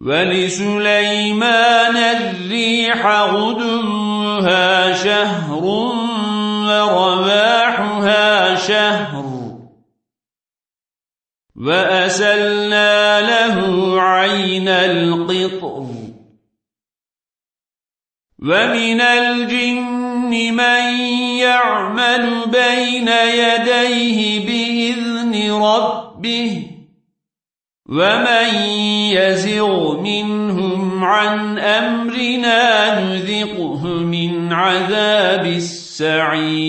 ولسليمان الريح غدوها شهر ورواحها شهر وأسلنا له عين القطر ومن الجن من يعمل بين يديه بإذن ربه وَمَن يَزِغْ مِنْهُمْ عَنْ أَمْرِنَا نُذِقْهُ مِنْ عَذَابِ السَّعِيرِ